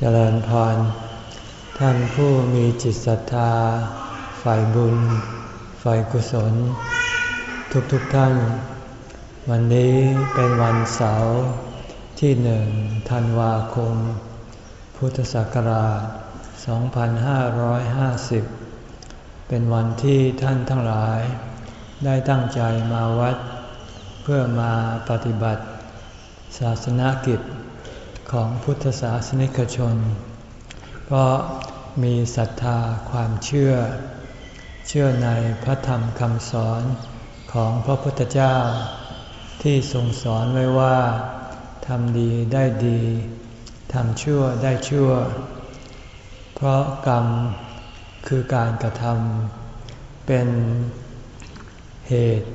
เจริญพร ท่านผู้มีจิตศรัทธา ฝ่ายบุญ ฝ่ายกุศล ทุกๆทท่าน วันนี้เป็นวันเสาร์ที่หนึ่งธันวาคม พุทธศักราช 2550 เป็นวันที่ท่านทั้งหลาย ได้ตั้งใจมาวัด เพื่อมาปฏิบัติ ศาสนากิจ ของพุทธศาสนิกชน เพราะมีศรัทธาความเชื่อ เชื่อในพระธรรมคำสอนของพระพุทธเจ้า ที่ทรงสอนไว้ว่าทำดีได้ดีทำชั่วได้ชั่ว เพราะกรรมคือการกระทำเป็นเหตุ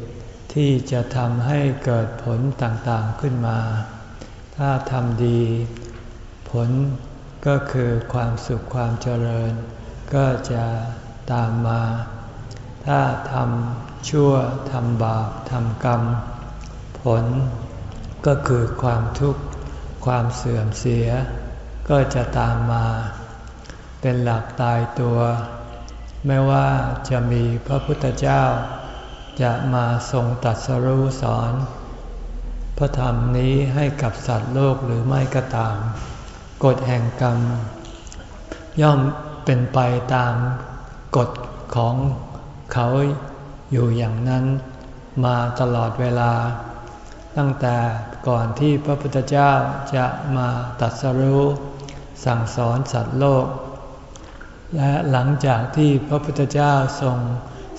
ที่จะทำให้เกิดผลต่างๆขึ้นมา ถ้าทำดี ผลก็คือความสุขความเจริญ ก็จะตามมา ถ้าทำชั่วทำบาปทำกรรม ผลก็คือความทุกข์ความเสื่อมเสีย ก็จะตามมา เป็นหลักตายตัว ไม่ว่าจะมีพระพุทธเจ้า จะมาทรงตัดสรู้สอน ระธรรมนี้ให้กับสัตว์โลกหรือไม่ก็ตาม กฎแห่งกรรม ย่อมเป็นไปตามกฎของเขาอยู่อย่างนั้นมาตลอดเวลา ตั้งแต่ก่อนที่พระพุทธเจ้าจะมาตัดสรู้ สั่งสอนสัตว์โลก และหลังจากที่พระพุทธเจ้าทรง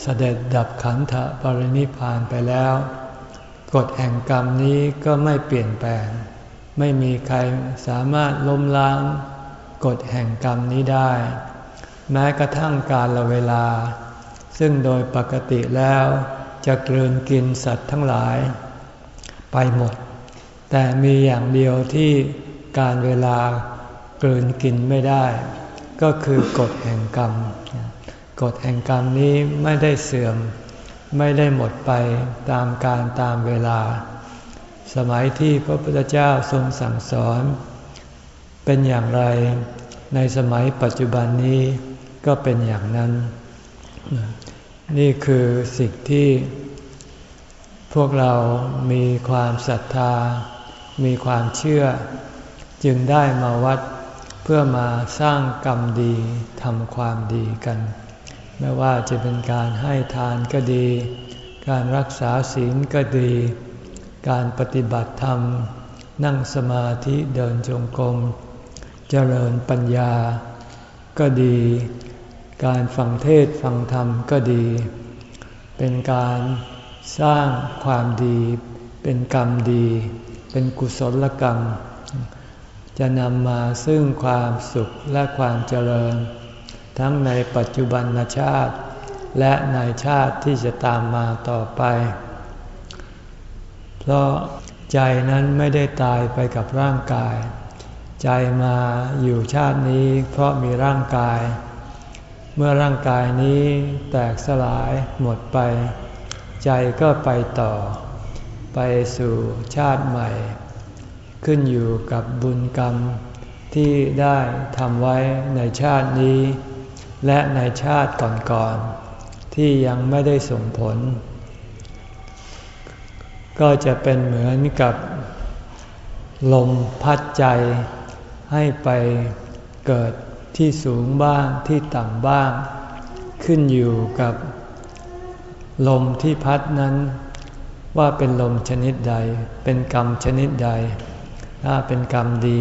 เสด็จดับขันธปรินิพานไปแล้ว กฎแห่งกรรมนี้ก็ไม่เปลี่ยนแปลง ไม่มีใครสามารถล้มล้างกฎแห่งกรรมนี้ได้ แม้กระทั่งการละเวลา ซึ่งโดยปกติแล้วจะกลืนกินสัตว์ทั้งหลาย ไปหมด แต่มีอย่างเดียวที่การเวลากลืนกินไม่ได้ ก็คือกฎแห่งกรรม กฎแห่งกรรมนี้ไม่ได้เสื่อม ไม่ได้หมดไปตามการตามเวลา สมัยที่พระพุทธเจ้าทรงสั่งสอน เป็นอย่างไรในสมัยปัจจุบันนี้ก็เป็นอย่างนั้น นี่คือสิ่งที่ พวกเรามีความศรัทธา มีความเชื่อ จึงได้มาวัดเพื่อมาสร้างกรรมดีทำความดีกัน ไม่ว่าจะเป็นการให้ทานก็ดี การรักษาศีลก็ดี การปฏิบัติธรรม นั่งสมาธิเดินจงกรมเจริญปัญญา ก็ดี การฟังเทศฟังธรรมก็ดี เป็นการสร้างความดี เป็นกรรมดี เป็นกุศลกรรม จะนำมาซึ่งความสุขและความเจริญ ทั้งในปัจจุบันชาติ และในชาติที่จะตามมาต่อไป เพราะใจนั้นไม่ได้ตายไปกับร่างกาย ใจมาอยู่ชาตินี้เพราะมีร่างกาย เมื่อร่างกายนี้แตกสลายหมดไป ใจก็ไปต่อ ไปสู่ชาติใหม่ ขึ้นอยู่กับบุญกรรมที่ได้ทำไว้ในชาตินี้ และในชาติก่อนๆที่ยังไม่ได้ส่งผล ก็จะเป็นเหมือนกับลมพัดใจให้ไปเกิดที่สูงบ้างที่ต่ำบ้าง ขึ้นอยู่กับ ลมที่พัดนั้น ว่าเป็นลมชนิดใด เป็นกรรมชนิดใด ถ้าเป็นกรรมดี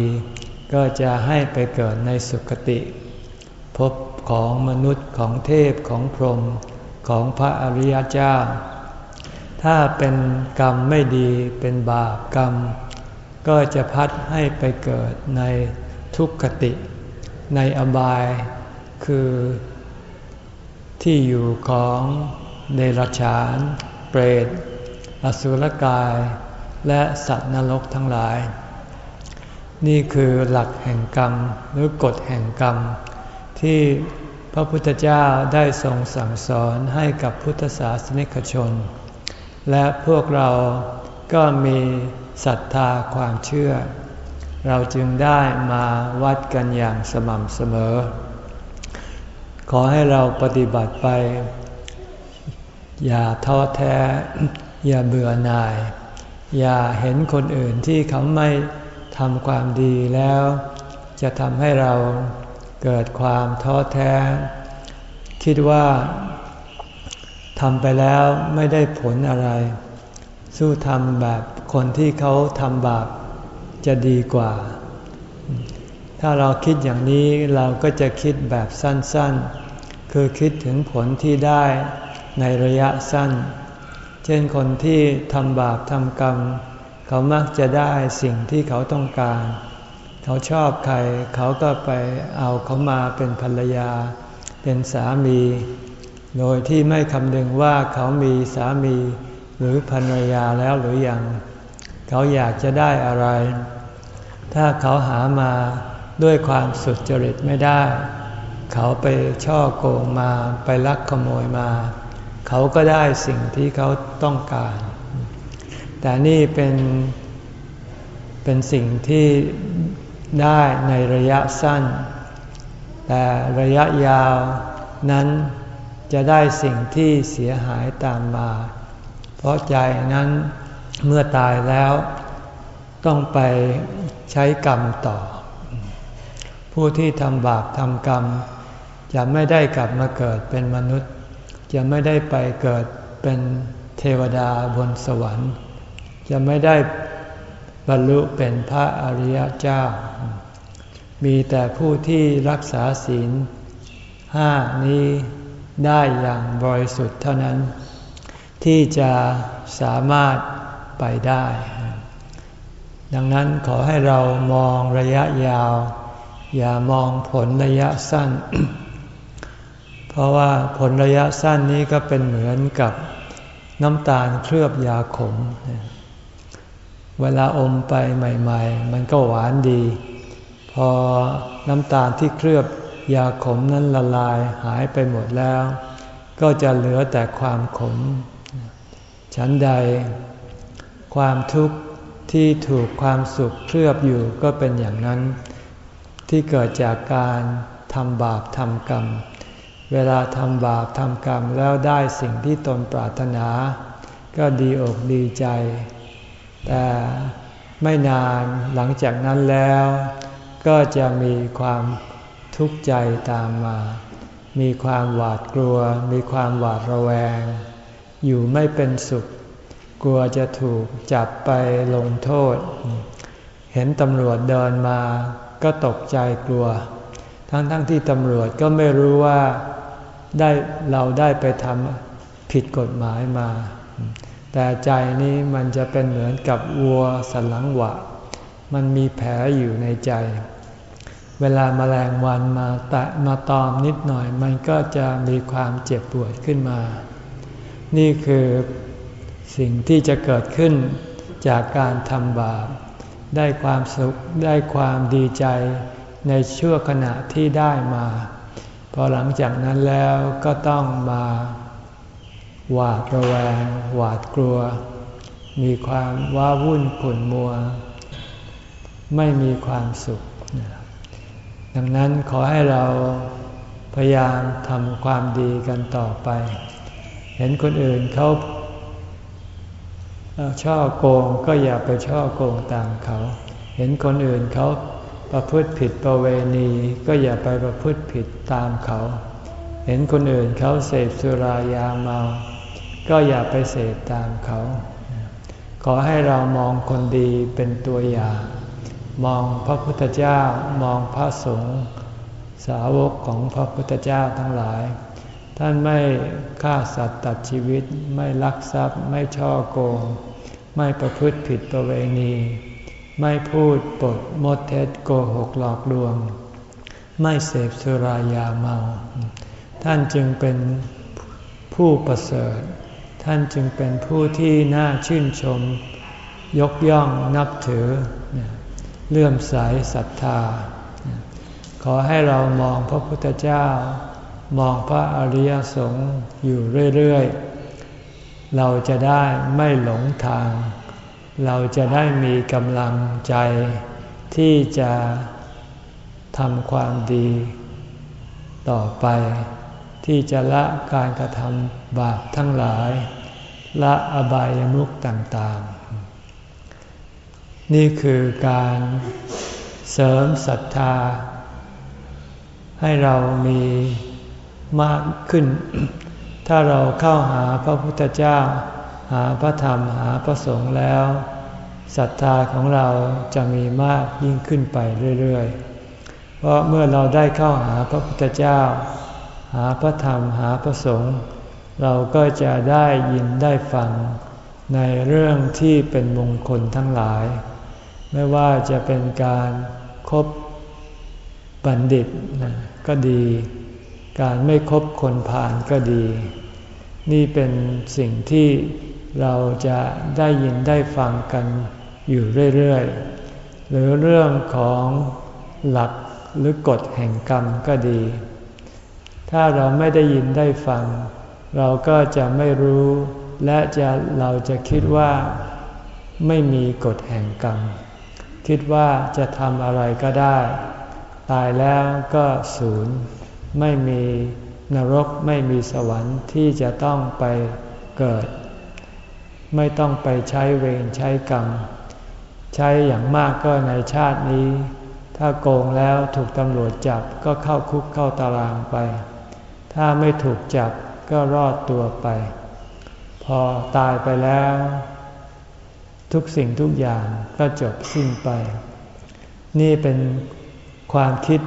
ก็จะให้ไปเกิดในสุคติ พบ ของมนุษย์ของเทพของพรหมของพระอริยเจ้า ถ้าเป็นกรรมไม่ดีเป็นบาปกรรม ก็จะพัดให้ไปเกิดในทุกขติ ในอบาย คือที่อยู่ของเดรัจฉาน เปรต อสุรกาย และสัตว์นรกทั้งหลาย นี่คือหลักแห่งกรรมหรือกฎแห่งกรรม ที่พระพุทธเจ้าได้ทรงสั่งสอนให้กับพุทธศาสนิกชน และพวกเราก็มีศรัทธาความเชื่อ เราจึงได้มาวัดกันอย่างสม่ำเสมอ ขอให้เราปฏิบัติไป อย่าท้อแท้ อย่าเบื่อหน่าย อย่าเห็นคนอื่นที่เขาไม่ทำความดีแล้ว จะทำให้เรา เกิดความท้อแท้ คิดว่าทำไปแล้วไม่ได้ผลอะไร สู้ทำแบบคนที่เขาทำบาปจะดีกว่า ถ้าเราคิดอย่างนี้เราก็จะคิดแบบสั้นๆ คือคิดถึงผลที่ได้ในระยะสั้น เช่นคนที่ทำบาปทำกรรม เขามักจะได้สิ่งที่เขาต้องการ เขาชอบใครเขาก็ไปเอาเขามาเป็นภรรยา เป็นสามี โดยที่ไม่คำนึงว่าเขามีสามีหรือภรรยาแล้วหรืออยัง เขาอยากจะได้อะไร ถ้าเขาหามาด้วยความสุดจริตไม่ได้ เขาไปช่อโกงมาไปลักขโมยมา เขาก็ได้สิ่งที่เขาต้องการ แต่นี่เป็นเป็นสิ่งที่ ได้ในระยะสั้น แต่ระยะยาวนั้นจะได้สิ่งที่เสียหายตามมา เพราะใจนั้นเมื่อตายแล้ว ต้องไปใช้กรรมต่อ ผู้ที่ทำบาปทำกรรม จะไม่ได้กลับมาเกิดเป็นมนุษย์ จะไม่ได้ไปเกิดเป็นเทวดาบนสวรรค์ จะไม่ได้ บรรลุเป็นพระอริยเจ้า มีแต่ผู้ที่รักษาศีลห้านี้ได้อย่างบริสุทธิ์เท่านั้น ที่จะสามารถไปได้ ดังนั้นขอให้เรามองระยะยาว อย่ามองผลระยะสั้น เพราะว่าผลระยะสั้นนี้ก็เป็นเหมือนกับน้ำตาลเคลือบยาขมเเวลาอมไปใหม่ ๆ มันก็หวานดี พอน้ำตาลที่เคลือบยาขมนั้นละลายหายไปหมดแล้ว ก็จะเหลือแต่ความขม ฉันใด ความทุกข์ที่ถูกความสุขเคลือบอยู่ก็เป็นอย่างนั้น ที่เกิดจากการทำบาปทำกรรม เวลาทำบาปทำกรรมแล้วได้สิ่งที่ตนปรารถนา ก็ดีอกดีใจ แต่ไม่นานหลังจากนั้นแล้ว ก็จะมีความทุกข์ใจตามมา มีความหวาดกลัว มีความหวาดระแวง อยู่ไม่เป็นสุข กลัวจะถูกจับไปลงโทษ เห็นตำรวจเดินมา ก็ตกใจกลัว ทั้งๆทที่ตำรวจก็ไม่รู้ว่าได้เราได้ไปทำผิดกฎหมายมา แต่ใจนี้มันจะเป็นเหมือนกับวัวสันหลังหวะ มันมีแผลอยู่ในใจ เวลามาแมลงวันมาแตะมาตอมนิดหน่อย มันก็จะมีความเจ็บปวดขึ้นมา นี่คือสิ่งที่จะเกิดขึ้นจากการทำบาป ได้ความสุขได้ความดีใจในชั่วขณะที่ได้มา พอหลังจากนั้นแล้วก็ต้องมา หวาดระแวง หวาดกลัว มีความว้าวุ่นขุ่นมัว ไม่มีความสุข ดังนั้นขอให้เราพยายามทำความดีกันต่อไป เห็นคนอื่นเขาช่อโกงก็อย่าไปช่อโกงตามเขา เห็นคนอื่นเขาประพฤติผิดประเวณีก็อย่าไปประพฤติผิดตามเขา เห็นคนอื่นเขาเสพสุรายาเมา ก็อย่าไปเสพตามเขา ขอให้เรามองคนดีเป็นตัวอย่าง มองพระพุทธเจ้ามองพระสงฆ์สาวกของพระพุทธเจ้าทั้งหลาย ท่านไม่ฆ่าสัตว์ตัดชีวิตไม่ลักทรัพย์ไม่ช่อโกง ไม่ประพฤติผิดประเวณี ไม่พูดปดมดเท็จโกหกหลอกลวง ไม่เสพสุรายาเมา ท่านจึงเป็นผู้ประเสริฐ ท่านจึงเป็นผู้ที่น่าชื่นชม ยกย่องนับถือ เลื่อมใสศรัทธา ขอให้เรามองพระพุทธเจ้า มองพระอริยสงฆ์อยู่เรื่อยๆ เราจะได้ไม่หลงทาง เราจะได้มีกำลังใจที่จะทำความดีต่อไป ที่จะละการกระทำบาปทั้งหลาย ละอบายมุขต่างๆ นี่คือการเสริมศรัทธา ให้เรามีมากขึ้น ถ้าเราเข้าหาพระพุทธเจ้า หาพระธรรมหาพระสงฆ์แล้วศรัทธาของเราจะมีมากยิ่งขึ้นไปเรื่อยๆ เพราะเมื่อเราได้เข้าหาพระพุทธเจ้า หาพระธรรมหาพระสงฆ์เราก็จะได้ยินได้ฟังในเรื่องที่เป็นมงคลทั้งหลาย ไม่ว่าจะเป็นการครบบัณฑิตก็ดี การไม่คบคนผ่านก็ดี นี่เป็นสิ่งที่เราจะได้ยินได้ฟังกันอยู่เรื่อยๆ หรือเรื่องของหลักหรือกฎแห่งกรรมก็ดี ถ้าเราไม่ได้ยินได้ฟัง เราก็จะไม่รู้ และจะเราจะคิดว่าไม่มีกฎแห่งกรรม คิดว่าจะทำอะไรก็ได้ ตายแล้วก็ศูนย์ ไม่มีนรกไม่มีสวรรค์ที่จะต้องไปเกิด ไม่ต้องไปใช้เวรใช้กรรม ใช้อย่างมากก็ในชาตินี้ ถ้าโกงแล้วถูกตำรวจจับก็เข้าคุกเข้าตารางไป ถ้าไม่ถูกจับก็รอดตัวไป พอตายไปแล้ว ทุกสิ่งทุกอย่างก็จบสิ้นไป นี่เป็นความคิด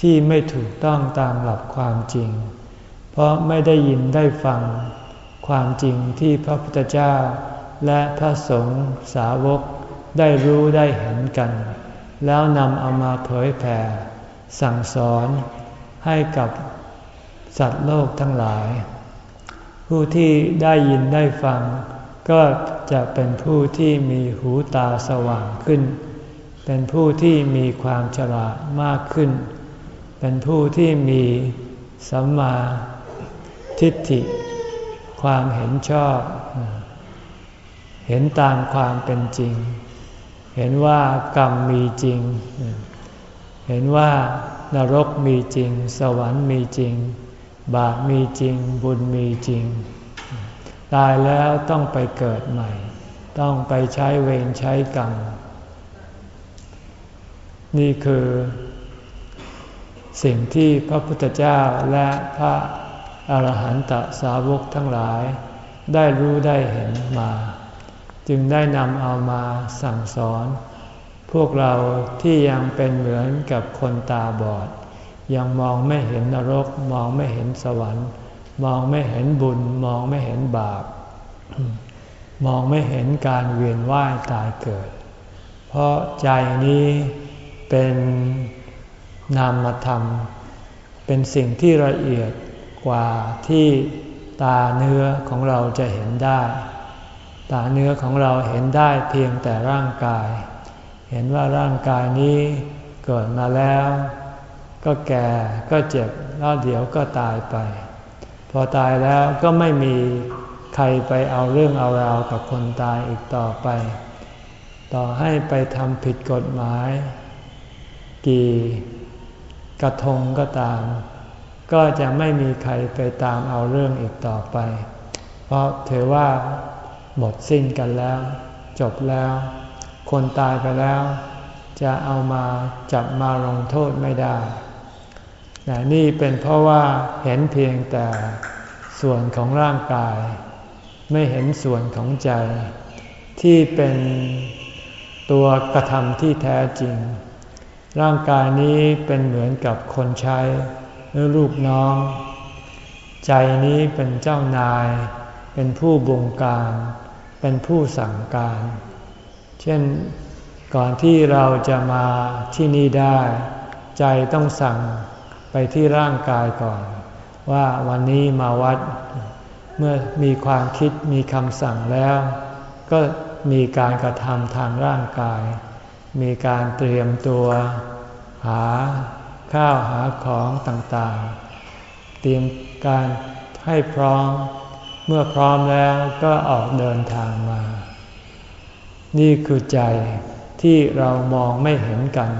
ที่ไม่ถูกต้องตามหลักความจริง เพราะไม่ได้ยินได้ฟังความจริงที่พระพุทธเจ้า และพระสงฆ์สาวกได้รู้ได้เห็นกัน แล้วนำเอามาเผยแผ่ สั่งสอนให้กับ สัตว์โลกทั้งหลาย ผู้ที่ได้ยินได้ฟัง ก็จะเป็นผู้ที่มีหูตาสว่างขึ้น เป็นผู้ที่มีความฉลาดมากขึ้น เป็นผู้ที่มีสัมมาทิฏฐิ ความเห็นชอบ เห็นตามความเป็นจริง เห็นว่ากรรมมีจริง เห็นว่านรกมีจริง สวรรค์มีจริง บาปมีจริงบุญมีจริง ตายแล้วต้องไปเกิดใหม่ ต้องไปใช้เวรใช้กรรม นี่คือ สิ่งที่พระพุทธเจ้าและพระอรหันตสาวกทั้งหลาย ได้รู้ได้เห็นมา จึงได้นำเอามาสั่งสอน พวกเราที่ยังเป็นเหมือนกับคนตาบอด ยังมองไม่เห็นนรก มองไม่เห็นสวรรค์ มองไม่เห็นบุญ มองไม่เห็นบาป มองไม่เห็นการเวียนว่ายตายเกิด เพราะใจนี้เป็นนามธรรม เป็นสิ่งที่ละเอียดกว่าที่ตาเนื้อของเราจะเห็นได้ ตาเนื้อของเราเห็นได้เพียงแต่ร่างกาย เห็นว่าร่างกายนี้เกิดมาแล้ว ก็แก่ก็เจ็บแล้วเดี๋ยวก็ตายไป พอตายแล้วก็ไม่มีใครไปเอาเรื่องเอาราวกับคนตายอีกต่อไป ต่อให้ไปทำผิดกฎหมาย กี่กระทงก็ตาม ก็จะไม่มีใครไปตามเอาเรื่องอีกต่อไป เพราะถือว่าหมดสิ้นกันแล้ว จบแล้ว คนตายไปแล้ว จะเอามาจับมาลงโทษไม่ได้ แต่นี่เป็นเพราะว่าเห็นเพียงแต่ส่วนของร่างกาย ไม่เห็นส่วนของใจ ที่เป็นตัวกระทำที่แท้จริง ร่างกายนี้เป็นเหมือนกับคนใช้หรือลูกน้อง ใจนี้เป็นเจ้านาย เป็นผู้บงการ เป็นผู้สั่งการ เช่นก่อนที่เราจะมาที่นี่ได้ ใจต้องสั่ง ไปที่ร่างกายก่อน ว่าวันนี้มาวัด เมื่อมีความคิดมีคำสั่งแล้ว ก็มีการกระทำทางร่างกาย มีการเตรียมตัว หาข้าวหาของต่างๆ เตรียมการให้พร้อม เมื่อพร้อมแล้วก็ออกเดินทางมา นี่คือใจที่เรามองไม่เห็นกัน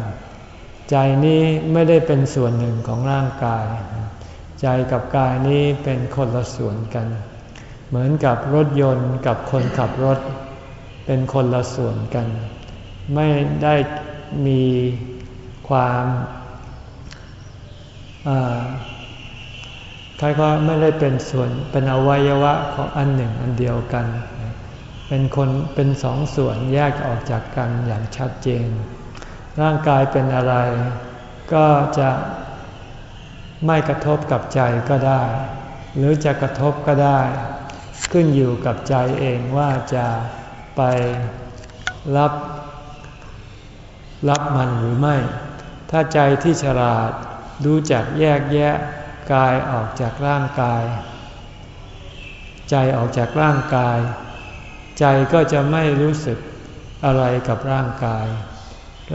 ใจนี้ไม่ได้เป็นส่วนหนึ่งของร่างกาย ใจกับกายนี้เป็นคนละส่วนกัน เหมือนกับรถยนต์กับคนขับรถ เป็นคนละส่วนกัน ไม่ได้มีความใครก็ไม่ได้เป็นส่วนเป็นอวัยวะของอันหนึ่งอันเดียวกัน เป็นคนเป็นสองส่วนแยกออกจากกันอย่างชัดเจน ร่างกายเป็นอะไร ก็จะไม่กระทบกับใจก็ได้ หรือจะกระทบก็ได้ ขึ้นอยู่กับใจเองว่าจะไปรับ รับมันหรือไม่ ถ้าใจที่ฉลาดรู้จักแยกแยะกายออกจากร่างกาย ใจออกจากร่างกาย ใจก็จะไม่รู้สึกอะไรกับร่างกาย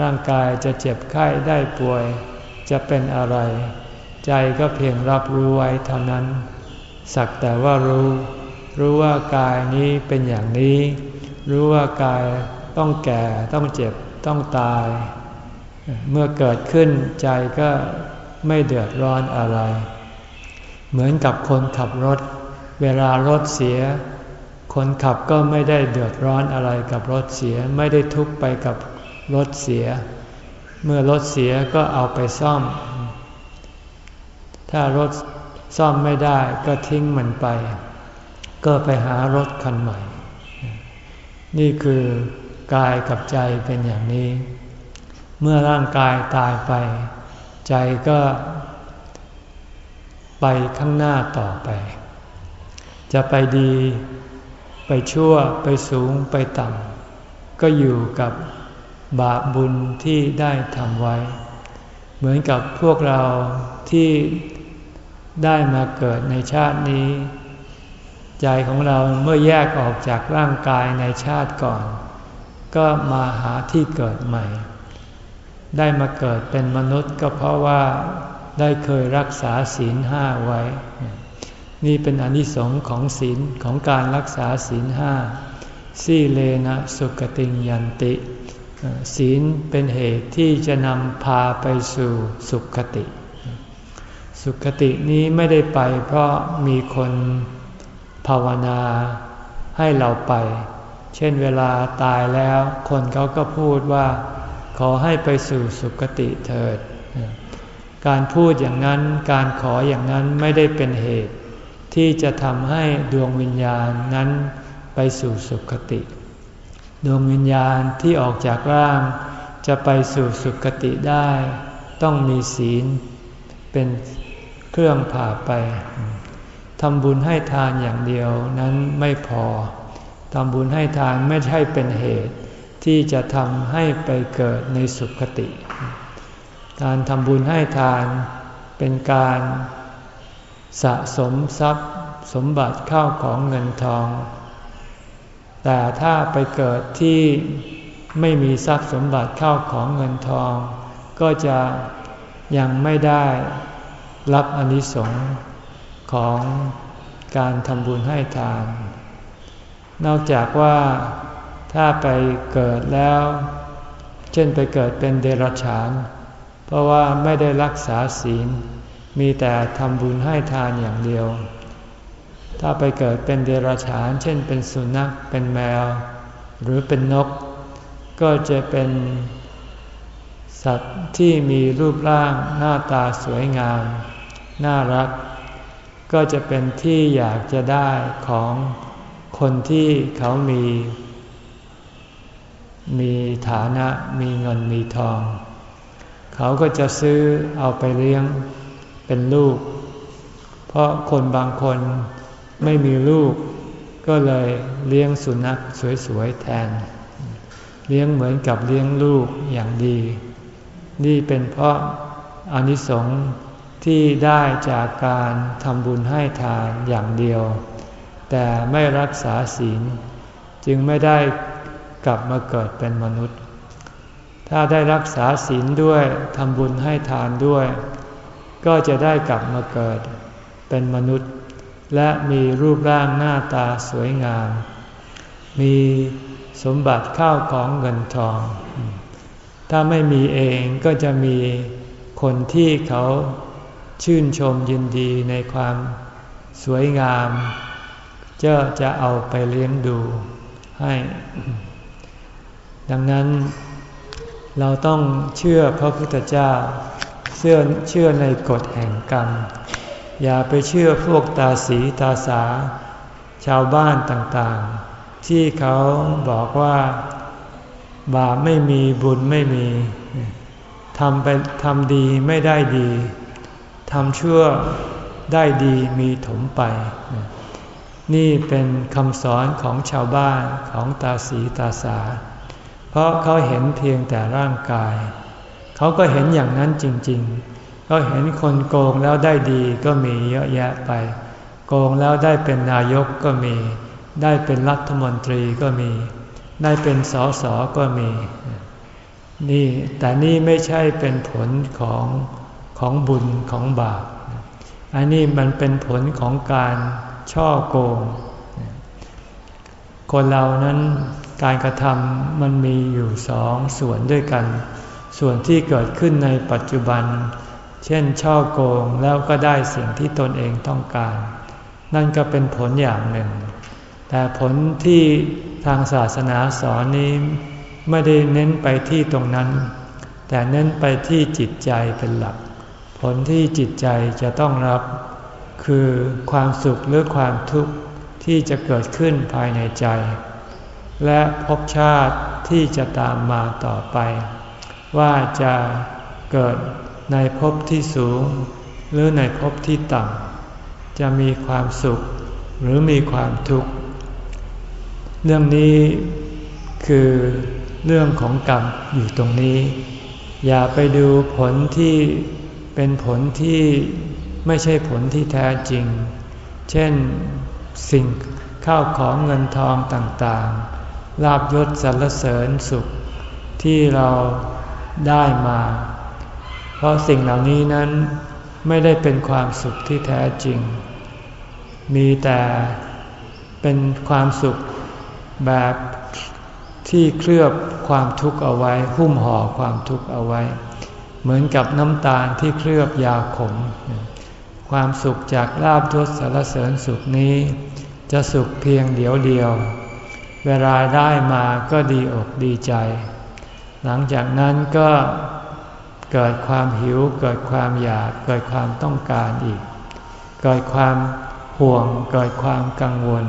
ร่างกายจะเจ็บไข้ได้ป่วย จะเป็นอะไร ใจก็เพียงรับรู้ไว้เท่านั้น สักแต่ว่ารู้ รู้ว่ากายนี้เป็นอย่างนี้ รู้ว่ากายต้องแก่ต้องเจ็บต้องตาย เมื่อเกิดขึ้นใจก็ไม่เดือดร้อนอะไร เหมือนกับคนขับรถ เวลารถเสีย คนขับก็ไม่ได้เดือดร้อนอะไรกับรถเสีย ไม่ได้ทุกข์ไปกับ รถเสีย เมื่อรถเสียก็เอาไปซ่อม ถ้ารถซ่อมไม่ได้ก็ทิ้งมันไป ก็ไปหารถคันใหม่ นี่คือกายกับใจเป็นอย่างนี้ เมื่อร่างกายตายไป ใจก็ไปข้างหน้าต่อไป จะไปดี ไปชั่วไปสูงไปต่ำก็อยู่กับ บาปบุญที่ได้ทำไว้ เหมือนกับพวกเราที่ได้มาเกิดในชาตินี้ ใจของเราเมื่อแยกออกจากร่างกายในชาติก่อน ก็มาหาที่เกิดใหม่ ได้มาเกิดเป็นมนุษย์ก็เพราะว่าได้เคยรักษาศีลห้าไว้ นี่เป็นอนิสงค์ของศีลของการรักษาศีลห้าสีเลนะสุกติยันติ ศีลเป็นเหตุที่จะนำพาไปสู่สุขติ สุขตินี้ไม่ได้ไปเพราะมีคนภาวนาให้เราไป เช่นเวลาตายแล้วคนเขาก็พูดว่า ขอให้ไปสู่สุคติเถิด การพูดอย่างนั้นการขออย่างนั้นไม่ได้เป็นเหตุ ที่จะทำให้ดวงวิญญาณนั้นไปสู่สุคติ ดวงวิญญาณที่ออกจากร่าง จะไปสู่สุคติได้ ต้องมีศีล เป็นเครื่องผ่าไปทำบุญให้ทานอย่างเดียวนั้นไม่พอทำบุญให้ทานไม่ใช่เป็นเหตุ ที่จะทำให้ไปเกิดในสุคติ การทำบุญให้ทานเป็นการสะสมทรัพย์ สมบัติข้าวของเงินทอง แต่ถ้าไปเกิดที่ไม่มีทรัพย์สมบัติเข้าของเงินทอง ก็จะยังไม่ได้รับอนิสงค์ของการทำบุญให้ทาน นอกจากว่าถ้าไปเกิดแล้ว เช่นไปเกิดเป็นเดรัจฉาน เพราะว่าไม่ได้รักษาศีล มีแต่ทำบุญให้ทานอย่างเดียว ถ้าไปเกิดเป็นเดรัจฉาน เช่นเป็นสุนัข เป็นแมว หรือเป็นนก ก็จะเป็นสัตว์ที่มีรูปร่างหน้าตาสวยงาม น่ารัก ก็จะเป็นที่อยากจะได้ของคนที่เขามี มีฐานะมีเงินมีทอง เขาก็จะซื้อเอาไปเลี้ยงเป็นลูก เพราะคนบางคน ไม่มีลูก ก็เลยเลี้ยงสุนัขสวยๆแทน เลี้ยงเหมือนกับเลี้ยงลูกอย่างดี นี่เป็นเพราะอานิสงส์ที่ได้จากการทำบุญให้ทานอย่างเดียว แต่ไม่รักษาศีล จึงไม่ได้กลับมาเกิดเป็นมนุษย์ ถ้าได้รักษาศีลด้วยทำบุญให้ทานด้วย ก็จะได้กลับมาเกิดเป็นมนุษย์ และมีรูปร่างหน้าตาสวยงาม มีสมบัติข้าวของเงินทอง ถ้าไม่มีเองก็จะมีคนที่เขาชื่นชมยินดีในความสวยงามจะจะเอาไปเลี้ยงดูให้ ดังนั้น เราต้องเชื่อพระพุทธเจ้าเชื่อเชื่อในกฎแห่งกรรม อย่าไปเชื่อพวกตาสีตาสา ชาวบ้านต่างๆ ที่เขาบอกว่าบาปไม่มีบุญไม่มีทำไปทำดีไม่ได้ดีทำชั่วได้ดีมีถมไป นี่เป็นคำสอนของชาวบ้านของตาสีตาสา เพราะเขาเห็นเพียงแต่ร่างกาย เขาก็เห็นอย่างนั้นจริง ๆ เขาเห็นคนโกงแล้วได้ดีก็มีเยอะแยะไป โกงแล้วได้เป็นนายกก็มี ได้เป็นรัฐมนตรีก็มี ได้เป็นสสก็มี นี่แต่นี่ไม่ใช่เป็นผลของของบุญของบาป อันนี้มันเป็นผลของการช่อโกง คนเรานั้นการกระทำมันมีอยู่สองส่วนด้วยกัน ส่วนที่เกิดขึ้นในปัจจุบัน เช่นช่อโกงแล้วก็ได้สิ่งที่ตนเองต้องการ นั่นก็เป็นผลอย่างหนึ่ง แต่ผลที่ทางศาสนาสอนนี้ไม่ได้เน้นไปที่ตรงนั้น แต่เน้นไปที่จิตใจเป็นหลัก ผลที่จิตใจจะต้องรับ คือความสุขหรือความทุกข์ที่จะเกิดขึ้นภายในใจ และภพชาติที่จะตามมาต่อไป ว่าจะเกิด ในภพที่สูง หรือในภพที่ต่ำจะมีความสุขหรือมีความทุกข์ เรื่องนี้คือเรื่องของกรรมอยู่ตรงนี้ อย่าไปดูผลที่เป็นผลที่ไม่ใช่ผลที่แท้จริง เช่นสิ่งข้าวของเงินทองต่างๆ ลาบยศสรรเสริญสุขที่เราได้มา ราะสิ่งเหล่านี้นั้นไม่ได้เป็นความสุขที่แท้จริง มีแต่เป็นความสุขแบบที่เคลือบความทุกข์เอาไว้ หุ้มห่อความทุกข์เอาไว้ เหมือนกับน้ำตาลที่เคลือบยาขม ความสุขจากลาบยศสารเสริญสุขนี้ จะสุขเพียงเดียวเดียว เวลาได้มาก็ดีอกดีใจ หลังจากนั้นก็ เกิดความหิว เกิดความอยาก เกิดความต้องการอีก เกิดความห่วง เกิดความกังวล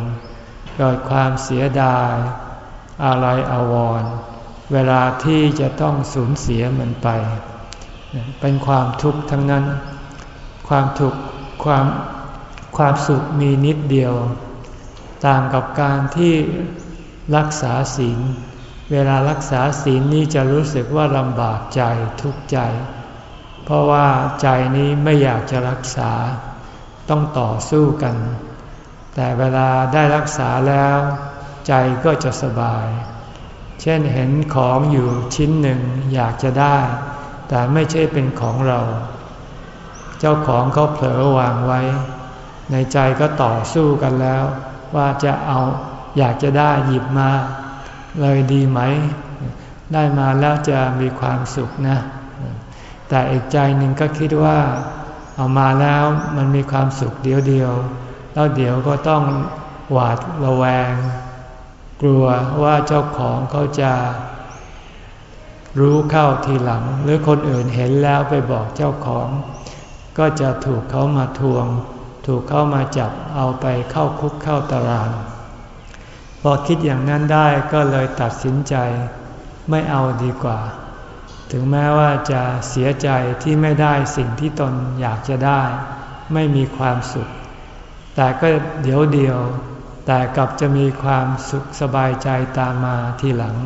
เกิดความเสียดาย อะไรอาวร เวลาที่จะต้องสูญเสียมันไป เป็นความทุกข์ทั้งนั้น ความถูกข์ความความสุขมีนิดเดียว ต่างกับการที่รักษาศีล เวลารักษาศีลนี้จะรู้สึกว่าลำบากใจทุกข์ใจ เพราะว่าใจนี้ไม่อยากจะรักษา ต้องต่อสู้กัน แต่เวลาได้รักษาแล้ว ใจก็จะสบาย เช่นเห็นของอยู่ชิ้นหนึ่งอยากจะได้ แต่ไม่ใช่เป็นของเรา เจ้าของเขาเผลอวางไว้ ในใจก็ต่อสู้กันแล้ว ว่าจะเอาอยากจะได้หยิบมา เลยดีไหม ได้มาแล้วจะมีความสุขนะ แต่อีกใจหนึ่งก็คิดว่า เอามาแล้วมันมีความสุขเดียวเดียว แล้วเดี๋ยวก็ต้องหวาดระแวง กลัวว่าเจ้าของเขาจะรู้เข้าทีหลัง หรือคนอื่นเห็นแล้วไปบอกเจ้าของ ก็จะถูกเขามาทวง ถูกเขามาจับเอาไปเข้าคุกเข้าตาราง อคิดอย่างนั้นได้ก็เลยตัดสินใจไม่เอาดีกว่า ถึงแม้ว่าจะเสียใจที่ไม่ได้สิ่งที่ตนอยากจะได้ ไม่มีความสุข แต่ก็เดี๋ยวเดียว แต่กลับจะมีความสุขสบายใจตามมาทีหลัง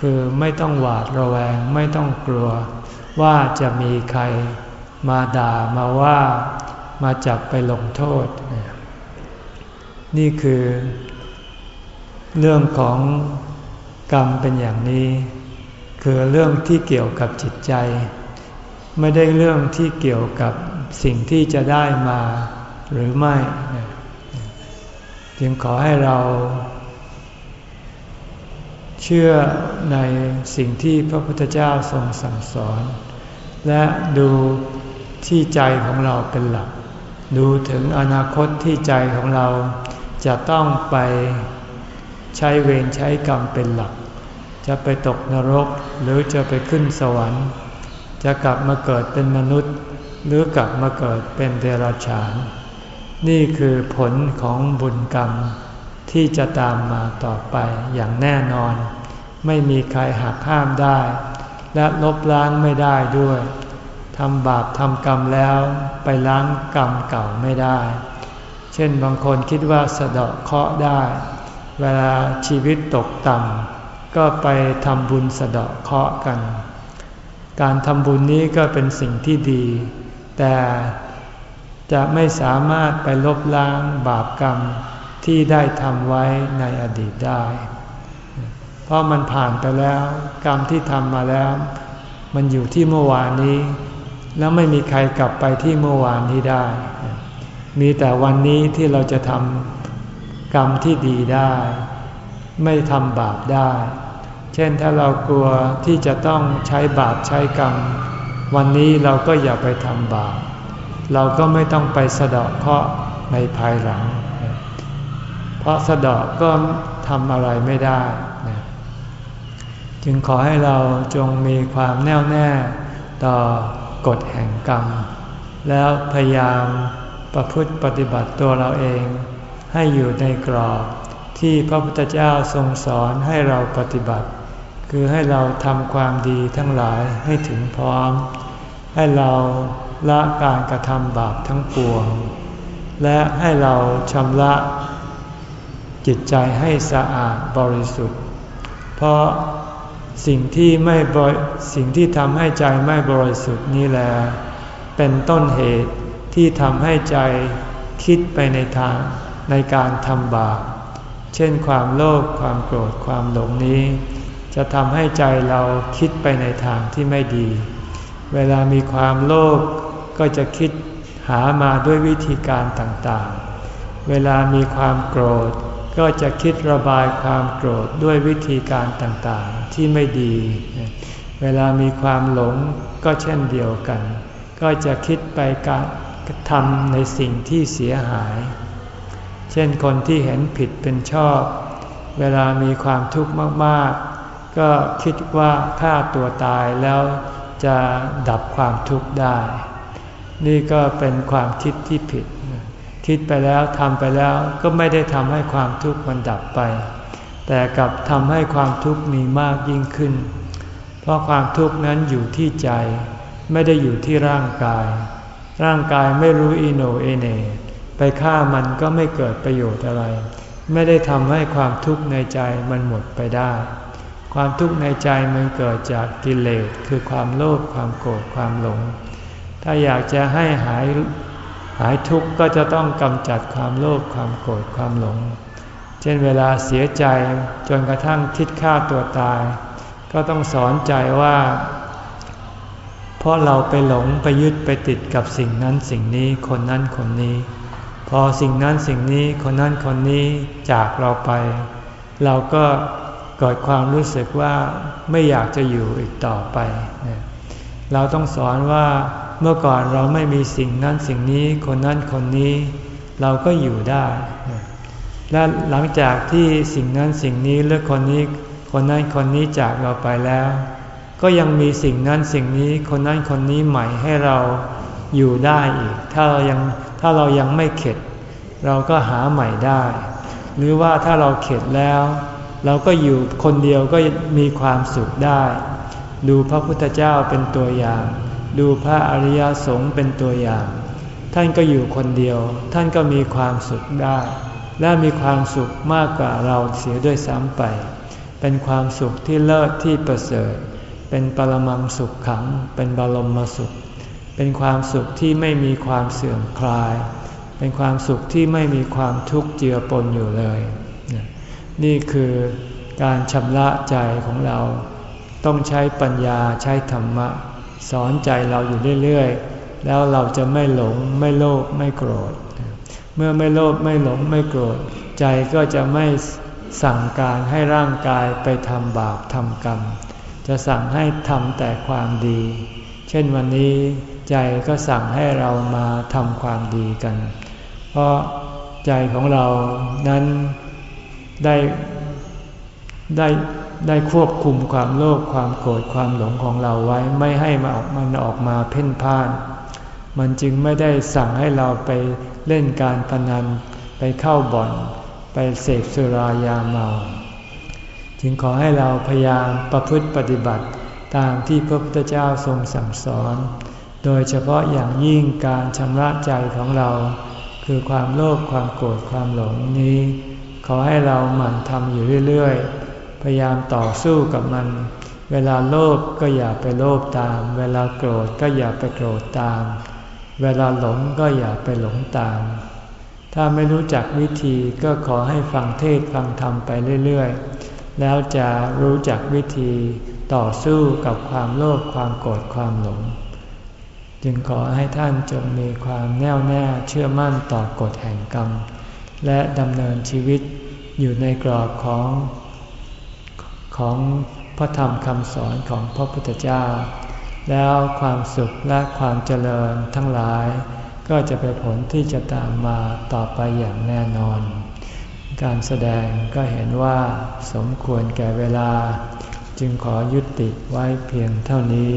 คือไม่ต้องหวาดระแวงไม่ต้องกลัว ว่าจะมีใครมาด่ามาว่ามาจับไปลงโทษ นี่คือ เรื่องของกรรมเป็นอย่างนี้ คือเรื่องที่เกี่ยวกับจิตใจ ไม่ได้เรื่องที่เกี่ยวกับสิ่งที่จะได้มาหรือไม่ จึงขอให้เรา เชื่อในสิ่งที่พระพุทธเจ้าทรงสั่งสอน และดูที่ใจของเราเป็นหลัก ดูถึงอนาคตที่ใจของเราจะต้องไป ใช้เวรใช้กรรมเป็นหลัก จะไปตกนรกหรือจะไปขึ้นสวรรค์ จะกลับมาเกิดเป็นมนุษย์ หรือกลับมาเกิดเป็นเดรัจฉาน นี่คือผลของบุญกรรม ที่จะตามมาต่อไปอย่างแน่นอน ไม่มีใครหักห้ามได้ และลบล้างไม่ได้ด้วยทำบาปทำกรรมแล้วไปล้างกรรมเก่าไม่ได้ เช่นบางคนคิดว่าสะเดาะเคราะห์ได้ เวลาชีวิตตกต่ำก็ไปทำบุญสะเดาะเคราะห์กัน การทำบุญนี้ก็เป็นสิ่งที่ดี แต่จะไม่สามารถไปลบล้างบาปกรรมที่ได้ทำไว้ในอดีตได้ เพราะมันผ่านไปแล้ว กรรมที่ทำมาแล้ว มันอยู่ที่เมื่อวานนี้ แล้วไม่มีใครกลับไปที่เมื่อวานนี้ได้ มีแต่วันนี้ที่เราจะทำ กรรมที่ดีได้ ไม่ทำบาปได้ เช่นถ้าเรากลัวที่จะต้องใช้บาปใช้กรรม วันนี้เราก็อย่าไปทำบาป เราก็ไม่ต้องไปสะเดาะเคราะห์ในภายหลัง เพราะสะเดอกก็ทำอะไรไม่ได้นะจึงขอให้เราจงมีความแน่วแน่ต่อกฎแห่งกรรม แล้วพยายามประพฤติปฏิบัติตัวเราเอง ให้อยู่ในกรอบที่พระพุทธเจ้าทรงสอนให้เราปฏิบัติ คือให้เราทำความดีทั้งหลายให้ถึงพร้อม ให้เราละการกระทำบาปทั้งปวง และให้เราชำระจิตใจให้สะอาดบริสุทธิ์ เพราะสิ่งที่ไม่สิ่งที่ทำให้ใจไม่บริสุทธิ์นี่แหละเป็นต้นเหตุที่ทำให้ใจคิดไปในทาง ในการทำบาป เช่นความโลภความโกรธความหลงนี้ จะทำให้ใจเราคิดไปในทางที่ไม่ดี เวลามีความโลภก็จะคิดหามาด้วยวิธีการต่างๆ เวลามีความโกรธ ก็จะคิดระบายความโกรธด้วยวิธีการต่างๆ ที่ไม่ดี เวลามีความหลงก็เช่นเดียวกัน ก็จะคิดไปการทำในสิ่งที่เสียหาย เช่นคนที่เห็นผิดเป็นชอบ เวลามีความทุกข์มากๆ ก็คิดว่าฆ่าตัวตายแล้วจะดับความทุกข์ได้ นี่ก็เป็นความคิดที่ผิด คิดไปแล้วทำไปแล้วก็ไม่ได้ทำให้ความทุกข์มันดับไป แต่กลับทำให้ความทุกข์มีมากยิ่งขึ้น เพราะความทุกข์นั้นอยู่ที่ใจ ไม่ได้อยู่ที่ร่างกาย ร่างกายไม่รู้อิโนเอเน ไปฆ่ามันก็ไม่เกิดประโยชน์อะไร ไม่ได้ทำให้ความทุกข์ในใจมันหมดไปได้ ความทุกข์ในใจมันเกิดจากกิเลสคือความโลภความโกรธความหลง ถ้าอยากจะให้หายหายทุกข์ก็จะต้องกำจัดความโลภความโกรธความหลง เช่นเวลาเสียใจจนกระทั่งคิดฆ่าตัวตาย ก็ต้องสอนใจว่า เพราะเราไปหลงไปยึดไปติดกับสิ่งนั้นสิ่งนี้คนนั้นคนนี้ อสิ่งนั้นสิ่งนี้คนนั้นคนนี้จากเราไป เราก็เกิดความรู้สึกว่าไม่อยากจะอยู่อีกต่อไป เราต้องสอนว่าเมื่อก่อนเราไม่มีสิ่งนั้นสิ่งนี้คนนั้นคนนี้ เราก็อยู่ได้ และหลังจากที่สิ่งนั้นสิ่งนี้หรือคนนี้คนนั้นคนนี้จากเราไปแล้ว ก็ยังมีสิ่งนั้นสิ่งนี้คนนั้นคนนี้ใหม่ให้เรา อยู่ได้อีก ถ้าเรายังถ้าเรายังไม่เข็ด เราก็หาใหม่ได้ หรือว่าถ้าเราเข็ดแล้ว เราก็อยู่คนเดียวก็มีความสุขได้ ดูพระพุทธเจ้าเป็นตัวอย่าง ดูพระอริยสงฆ์เป็นตัวอย่าง ท่านก็อยู่คนเดียว ท่านก็มีความสุขได้ และมีความสุขมากกว่าเราเสียด้วยซ้ำไป เป็นความสุขที่เลิศที่ประเสริฐ เป็นปรมังสุขขัง เป็นบรมสุข เป็นความสุขที่ไม่มีความเสื่อมคลาย เป็นความสุขที่ไม่มีความทุกข์เจือปนอยู่เลย นี่คือการชำระใจของเรา ต้องใช้ปัญญาใช้ธรรมะ สอนใจเราอยู่เรื่อยๆ แล้วเราจะไม่หลงไม่โลภไม่โกรธ เมื่อไม่โลภไม่หลงไม่โกรธ ใจก็จะไม่สั่งการให้ร่างกายไปทำบาปทำกรรม จะสั่งให้ทำแต่ความดี เช่นวันนี้ ใจก็สั่งให้เรามาทำความดีกัน เพราะใจของเรานั้นได้ได้ได้ควบคุมความโลภความโกรธความหลงของเราไว้ไม่ให้มันออกมันออกมาเพ่นพ่าน มันจึงไม่ได้สั่งให้เราไปเล่นการพนัน ไปเข้าบ่อน ไปเสพสุรายาเมา จึงขอให้เราพยายามประพฤติปฏิบัติตามที่พระพุทธเจ้าทรงสั่งสอน โดยเฉพาะอย่างยิ่งการชำระใจของเรา คือความโลภความโกรธความหลงนี้ ขอให้เราหมั่นทำอยู่เรื่อยๆ พยายามต่อสู้กับมัน เวลาโลภก็อย่าไปโลภตาม เวลาโกรธก็อย่าไปโกรธตาม เวลาหลงก็อย่าไปหลงตาม ถ้าไม่รู้จักวิธีก็ขอให้ฟังเทศฟังธรรมไปเรื่อยๆ แล้วจะรู้จักวิธีต่อสู้กับความโลภความโกรธความหลง จึงขอให้ท่านจงมีความแน่วแน่เชื่อมั่นต่อกฎแห่งกรรม และดำเนินชีวิตอยู่ในกรอบของของพระธรรมคำสอนของพระพุทธเจ้า แล้วความสุขและความเจริญทั้งหลาย ก็จะเป็นผลที่จะตามมาต่อไปอย่างแน่นอน การแสดงก็เห็นว่าสมควรแก่เวลา จึงขอยุติไว้เพียงเท่านี้